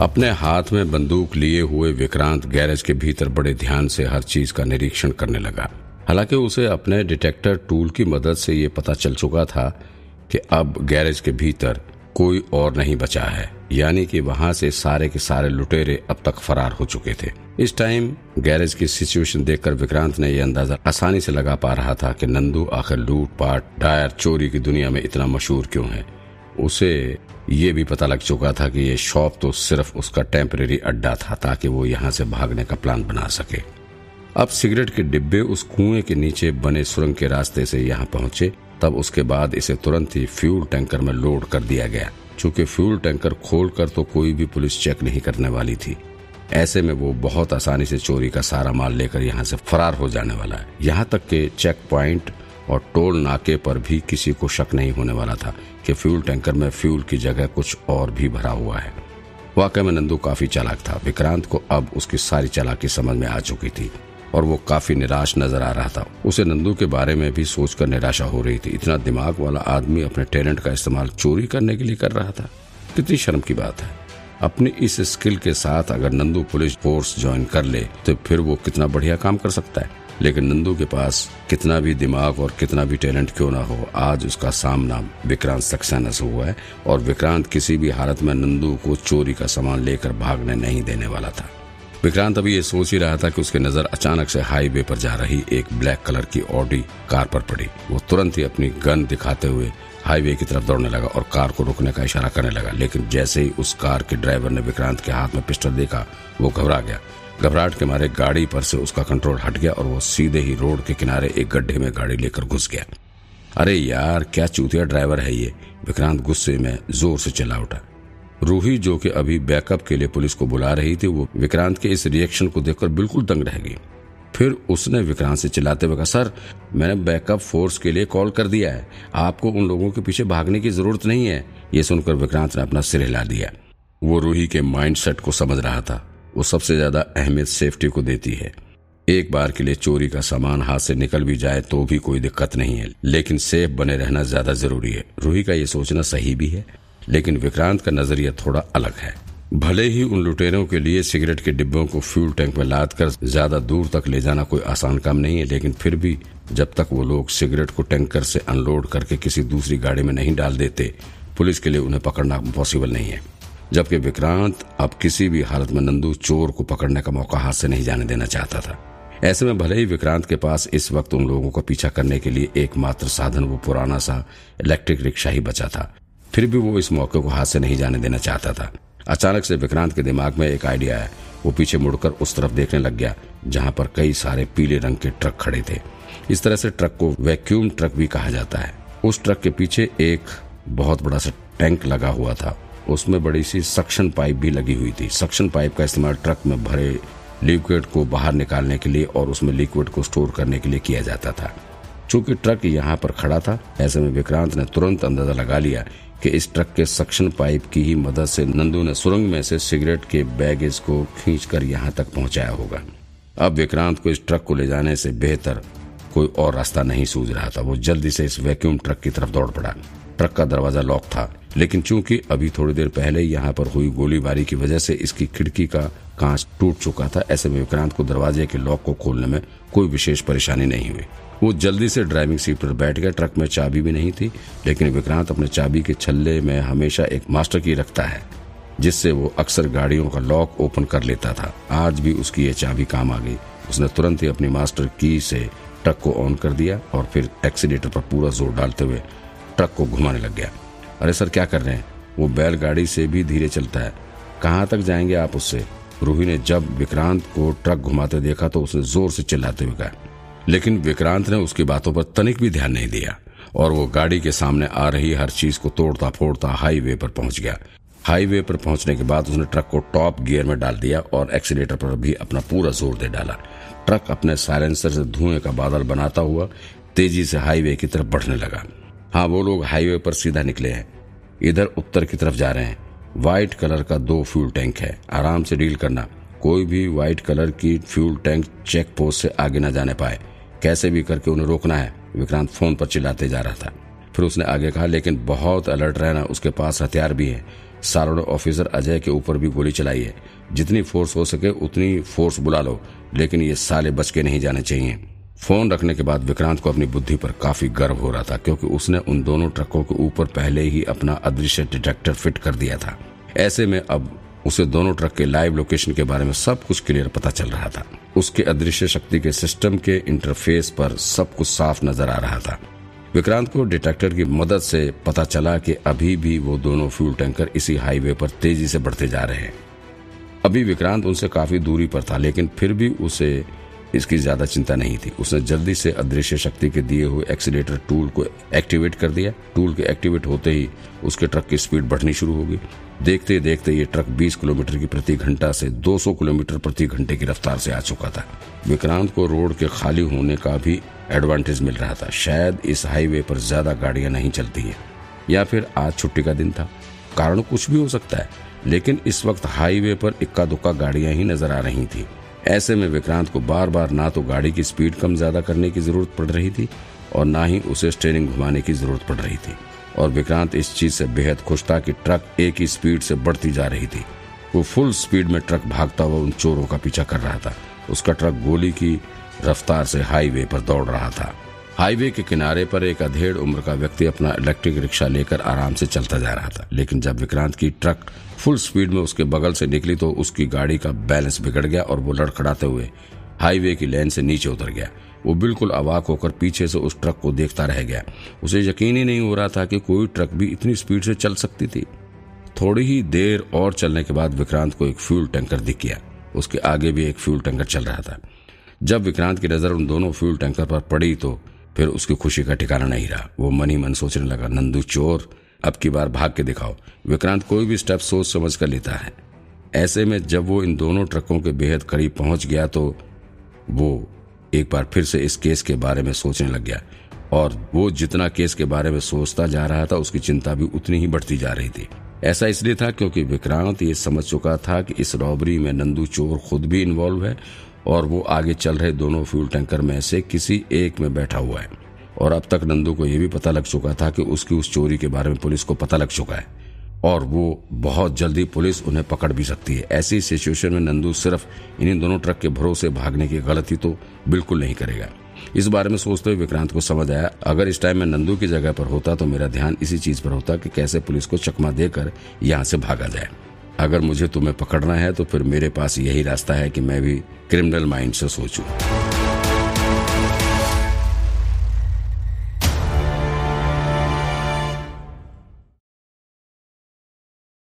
अपने हाथ में बंदूक लिए हुए विक्रांत गैरेज के भीतर बड़े ध्यान से हर चीज़ का निरीक्षण करने लगा। हालाँकि उसे अपने डिटेक्टर टूल की मदद से ये पता चल चुका था कि अब गैरेज के भीतर कोई और नहीं बचा है, यानी कि वहाँ से सारे के सारे लुटेरे अब तक फरार हो चुके थे। इस टाइम गैरेज की सिचुएशन देखकर विक्रांत ने यह अंदाज़ा आसानी से लगा पा रहा था कि नंदू आखिर लूट पाट टायर चोरी की दुनिया में इतना मशहूर क्यों है। उसे ये भी पता लग चुका था कि ये शॉप तो सिर्फ़ उसका टेम्परेरी अड्डा था ताकि वो यहाँ से भागने का प्लान बना सके। अब सिगरेट के डिब्बे उस कुएँ के नीचे बने सुरंग के रास्ते से यहाँ पहुँचे, तब उसके बाद इसे तुरंत ही फ्यूल टैंकर में लोड कर दिया गया। चूँकि फ्यूल टैंकर खोलकर तो कोई भी पुलिस चेक नहीं करने वाली थी। ऐसे में वो बहुत आसानी से चोरी का सारा माल लेकर यहाँ से फरार हो जाने वाला है। यहाँ तक के चेक पॉइंट और टोल नाके पर भी किसी को शक नहीं होने वाला था कि फ्यूल टैंकर में फ्यूल की जगह कुछ और भी भरा हुआ है। वाकई में नंदू काफ़ी चालाक था। विक्रांत को अब उसकी सारी चालाकी समझ में आ चुकी थी और वो काफ़ी निराश नज़र आ रहा था। उसे नंदू के बारे में भी सोचकर निराशा हो रही थी। इतना दिमाग वाला आदमी अपने टैलेंट का इस्तेमाल चोरी करने के लिए कर रहा था। कितनी शर्म की बात है। अपनी इस स्किल के साथ अगर नंदू पुलिस फोर्स ज्वाइन कर ले तो फिर वो कितना बढ़िया काम कर सकता है। लेकिन नंदू के पास कितना भी दिमाग और कितना भी टैलेंट क्यों ना हो, आज उसका सामना विक्रांत सक्सेस हुआ है और विक्रांत किसी भी हालत में नंदू को चोरी का सामान लेकर भागने नहीं देने वाला था। विक्रांत अभी ये सोच ही रहा था कि उसकी नज़र अचानक से हाईवे पर जा रही एक ब्लैक कलर की ऑडी कार पर पड़ी। वो तुरंत ही अपनी गन दिखाते हुए हाईवे की तरफ़ दौड़ने लगा और कार को रोकने का इशारा करने लगा। लेकिन जैसे ही उस कार के ड्राइवर ने विक्रांत के हाथ में पिस्टल देखा, वो घबरा गया। घबराहट के मारे गाड़ी पर से उसका कंट्रोल हट गया और वो सीधे ही रोड के किनारे एक गड्ढे में गाड़ी लेकर घुस गया। अरे यार, क्या चूतिया ड्राइवर है ये? विक्रांत गुस्से में ज़ोर से चला उठा। रूही, जो कि अभी बैकअप के लिए पुलिस को बुला रही थी, वो विक्रांत के इस रिएक्शन को देखकर बिल्कुल दंग रह गई। फिर उसने विक्रांत से चिल्लाते हुए कहा, सर, मैंने बैकअप फोर्स के लिए कॉल कर दिया है। आपको उन लोगों के पीछे भागने की ज़रूरत नहीं है। ये सुनकर विक्रांत ने अपना सिर हिला दिया। वो रूही के माइंडसेट को समझ रहा था। वो सबसे ज़्यादा अहमियत सेफ्टी को देती है। एक बार के लिए चोरी का सामान हाथ से निकल भी जाए तो भी कोई दिक्कत नहीं है, लेकिन सेफ़ बने रहना ज़्यादा ज़रूरी है। रूही का ये सोचना सही भी है, लेकिन विक्रांत का नज़रिया थोड़ा अलग है। भले ही उन लुटेरों के लिए सिगरेट के डिब्बों को फ्यूल टैंक में लाद कर ज़्यादा दूर तक ले जाना कोई आसान काम नहीं है, लेकिन फिर भी जब तक वो लोग सिगरेट को टैंकर से अनलोड करके किसी दूसरी गाड़ी में नहीं डाल देते, पुलिस के लिए उन्हें पकड़ना पॉसिबल नहीं है। जबकि विक्रांत अब किसी भी हालत में नंदू चोर को पकड़ने का मौका हाथ से नहीं जाने देना चाहता था। ऐसे में भले ही विक्रांत के पास इस वक्त उन लोगों का पीछा करने के लिए एकमात्र साधन वो पुराना सा इलेक्ट्रिक रिक्शा ही बचा था। फिर भी वो इस मौके को हाथ से नहीं जाने देना चाहता था। अचानक से विक्रांत के दिमाग में एक आइडिया है वो पीछे मुड़कर उस तरफ़ देखने लग गया, जहाँ पर कई सारे पीले रंग के ट्रक खड़े थे। इस तरह से ट्रक को वैक्यूम ट्रक भी कहा जाता है। उस ट्रक के पीछे एक बहुत बड़ा सा टैंक लगा हुआ था। उसमें बड़ी सी सक्शन पाइप भी लगी हुई थी। सक्शन पाइप का इस्तेमाल ट्रक में भरे लिक्विड को बाहर निकालने के लिए और उसमें लिक्विड को स्टोर करने के लिए किया जाता था। चूँकि ट्रक यहाँ पर खड़ा था, ऐसे में विक्रांत ने तुरंत अंदाज़ा लगा लिया कि इस ट्रक के सक्शन पाइप की ही मदद से नंदू ने सुरंग में से सिगरेट के बैगेज को खींचकर यहाँ तक पहुँचाया होगा। अब विक्रांत को इस ट्रक को ले जाने से बेहतर कोई और रास्ता नहीं सूझ रहा था। वो जल्दी से इस वैक्यूम ट्रक की तरफ़ दौड़ पड़ा। ट्रक का दरवाज़ा लॉक था। लेकिन चूँकि अभी थोड़ी देर पहले यहाँ पर हुई गोलीबारी की वजह से इसकी खिड़की का कांच टूट चुका था, ऐसे में विक्रांत को दरवाजे के लॉक को खोलने में कोई विशेष परेशानी नहीं हुई। वो जल्दी से ड्राइविंग सीट पर बैठ गया ट्रक में चाबी भी नहीं थी, लेकिन विक्रांत अपने चाबी के छल्ले में हमेशा एक मास्टर की रखता है, जिससे वो अक्सर गाड़ियों का लॉक ओपन कर लेता था। आज भी उसकी ये चाबी काम आ गई। उसने तुरंत ही अपनी मास्टर की से ट्रक को ऑन कर दिया और फिर एक्सीटर पर पूरा ज़ोर डालते हुए ट्रक को घुमाने लग गया। अरे सर, क्या कर रहे हैं? वो बैलगाड़ी से भी धीरे चलता है। कहाँ तक जाएँगे आप उससे? रूही ने जब विक्रांत को ट्रक घुमाते देखा तो उसने ज़ोर से चिल्लाते हुए कहा। लेकिन विक्रांत ने उसकी बातों पर तनिक भी ध्यान नहीं दिया और वो गाड़ी के सामने आ रही हर चीज़ को तोड़ता फोड़ता हाईवे पर पहुँच गया। हाईवे पर पहुँचने के बाद उसने ट्रक को टॉप गियर में डाल दिया और एक्सीटर पर भी अपना पूरा ज़ोर दे डाला। ट्रक अपने साइलेंसर से धुएँ का बादल बनाता हुआ तेज़ी से हाईवे की तरफ़ बढ़ने लगा। हाँ वो लोग हाईवे पर सीधा निकले हैं। इधर उत्तर की तरफ़ जा रहे हैं। व्हाइट कलर का दो फ्यूल टैंक है। आराम से डील करना। कोई भी व्हाइट कलर की फ्यूल टैंक चेक पोस्ट से आगे न जाने पाए। कैसे भी करके उन्हें रोकना है। विक्रांत फ़ोन पर चिल्लाते जा रहा था। फिर उसने आगे कहा, लेकिन बहुत अलर्ट रहना, उसके पास हथियार भी है। सारों ने ऑफिसर अजय के ऊपर भी गोली चलाई है। जितनी फोर्स हो सके उतनी फोर्स बुला लो, लेकिन ये साले बच के नहीं जाने चाहिए। फ़ोन रखने के बाद विक्रांत को अपनी बुद्धि पर काफ़ी गर्व हो रहा था, क्योंकि उसने उन दोनों ट्रकों के ऊपर पहले ही अपना अदृश्य डिटेक्टर फिट कर दिया था। ऐसे में अब उसे दोनों ट्रक के लाइव लोकेशन के बारे में सब कुछ क्लियर पता चल रहा था। उसके अदृश्य शक्ति के सिस्टम के इंटरफेस पर सब कुछ साफ़ नज़र आ रहा था। विक्रांत को डिटेक्टर की मदद से पता चला कि अभी भी वो दोनों फ्यूल टैंकर इसी हाईवे पर तेज़ी से बढ़ते जा रहे हैं। अभी विक्रांत उनसे काफ़ी दूरी पर था, लेकिन फिर भी उसे इसकी ज़्यादा चिंता नहीं थी। उसने जल्दी से अदृश्य शक्ति के दिए हुए एक्सीटर टूल को एक्टिवेट कर दिया। टूल के एक्टिवेट होते ही उसके ट्रक की स्पीड बढ़नी शुरू होगी देखते देखते ये ट्रक 20 किलोमीटर की प्रति घंटा से 200 किलोमीटर प्रति घंटे की रफ्तार से आ चुका था। विक्रांत को रोड के खाली होने का भी एडवांटेज मिल रहा था। शायद इस हाईवे पर ज़्यादा गाड़ियाँ नहीं चलती हैं, या फिर आज छुट्टी का दिन था। कारण कुछ भी हो सकता है, लेकिन इस वक्त हाईवे पर इक्का दुक्का गाड़ियाँ ही नज़र आ रही थी। ऐसे में विक्रांत को बार बार ना तो गाड़ी की स्पीड कम ज़्यादा करने की ज़रूरत पड़ रही थी और ना ही उसे स्टेरिंग घुमाने की ज़रूरत पड़ रही थी। और विक्रांत इस चीज़ से बेहद खुश था कि ट्रक एक ही स्पीड से बढ़ती जा रही थी। वो फुल स्पीड में ट्रक भागता हुआ उन चोरों का पीछा कर रहा था। उसका ट्रक गोली की रफ्तार से हाईवे पर दौड़ रहा था। हाईवे के किनारे पर एक अधेड़ उम्र का व्यक्ति अपना इलेक्ट्रिक रिक्शा लेकर आराम से चलता जा रहा था। लेकिन जब विक्रांत की ट्रक फुल स्पीड में उसके बगल से निकली तो उसकी गाड़ी का बैलेंस बिगड़ गया और वो लड़खड़ाते हुए हाईवे की लेन से नीचे उतर गया। वो बिल्कुल अवाक होकर पीछे से उस ट्रक को देखता रह गया। उसे यकीन ही नहीं हो रहा था कि कोई ट्रक भी इतनी स्पीड से चल सकती थी। थोड़ी ही देर और चलने के बाद विक्रांत को एक फ्यूल टैंकर दिख गया। उसके आगे भी एक फ्यूल टैंकर चल रहा था। जब विक्रांत की नज़र उन दोनों फ्यूल टैंकर पर पड़ी तो फिर उसकी खुशी का ठिकाना नहीं रहा। वो मन ही मन सोचने लगा, नंदू चोर, अब की बार भाग के दिखाओ। विक्रांत कोई भी स्टेप सोच समझ कर लेता है। ऐसे में जब वो इन दोनों ट्रकों के बेहद करीब पहुँच गया तो वो एक बार फिर से इस केस के बारे में सोचने लग गया। और वो जितना केस के बारे में सोचता जा रहा था, उसकी चिंता भी उतनी ही बढ़ती जा रही थी। ऐसा इसलिए था क्योंकि विक्रांत ये समझ चुका था कि इस रॉबरी में नंदू चोर खुद भी इन्वॉल्व है और वो आगे चल रहे दोनों फ्यूल टैंकर में से किसी एक में बैठा हुआ है। और अब तक नंदू को यह भी पता लग चुका था कि उसकी उस चोरी के बारे में पुलिस को पता लग चुका है। और वो बहुत जल्दी पुलिस उन्हें पकड़ भी सकती है। ऐसी सिचुएशन में नंदू सिर्फ़ इन्हीं दोनों ट्रक के भरोसे भागने की गलती तो बिल्कुल नहीं करेगा। इस बारे में सोचते हुए विक्रांत को समझ आया, अगर इस टाइम में नंदू की जगह पर होता तो मेरा ध्यान इसी चीज़ पर होता कि कैसे पुलिस को चकमा देकर यहाँ से भागा जाए। अगर मुझे तुम्हें पकड़ना है तो फिर मेरे पास यही रास्ता है कि मैं भी क्रिमिनल माइंड से सोचूं।